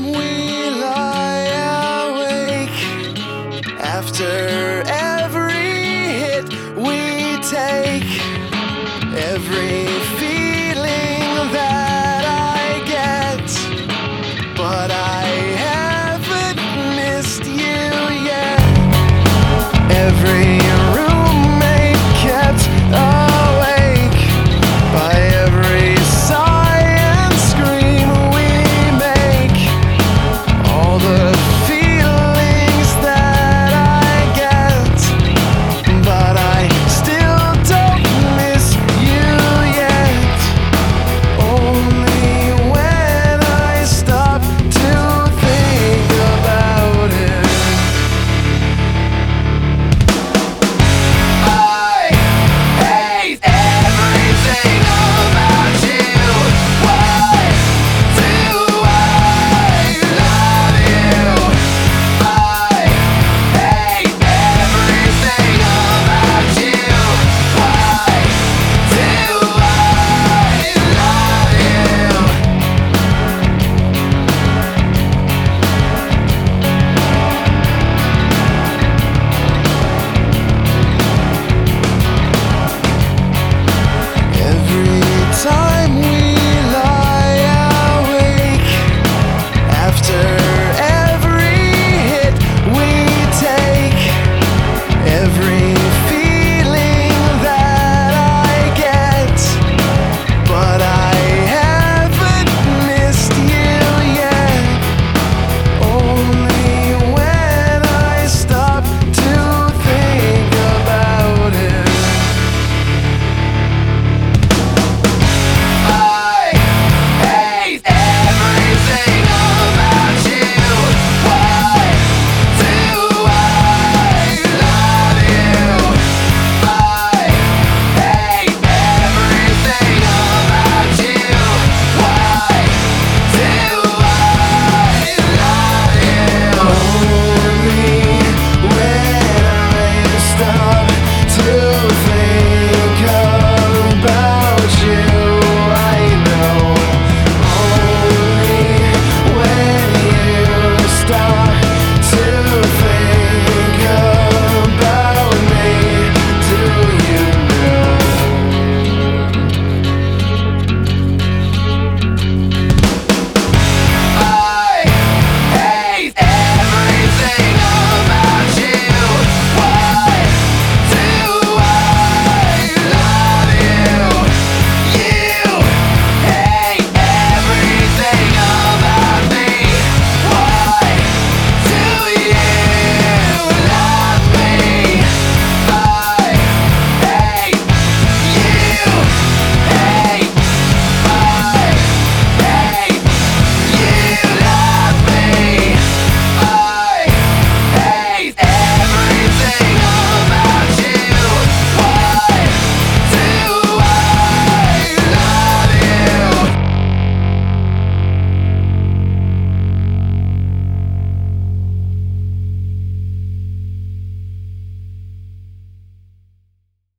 time we lie awake. After every hit we take every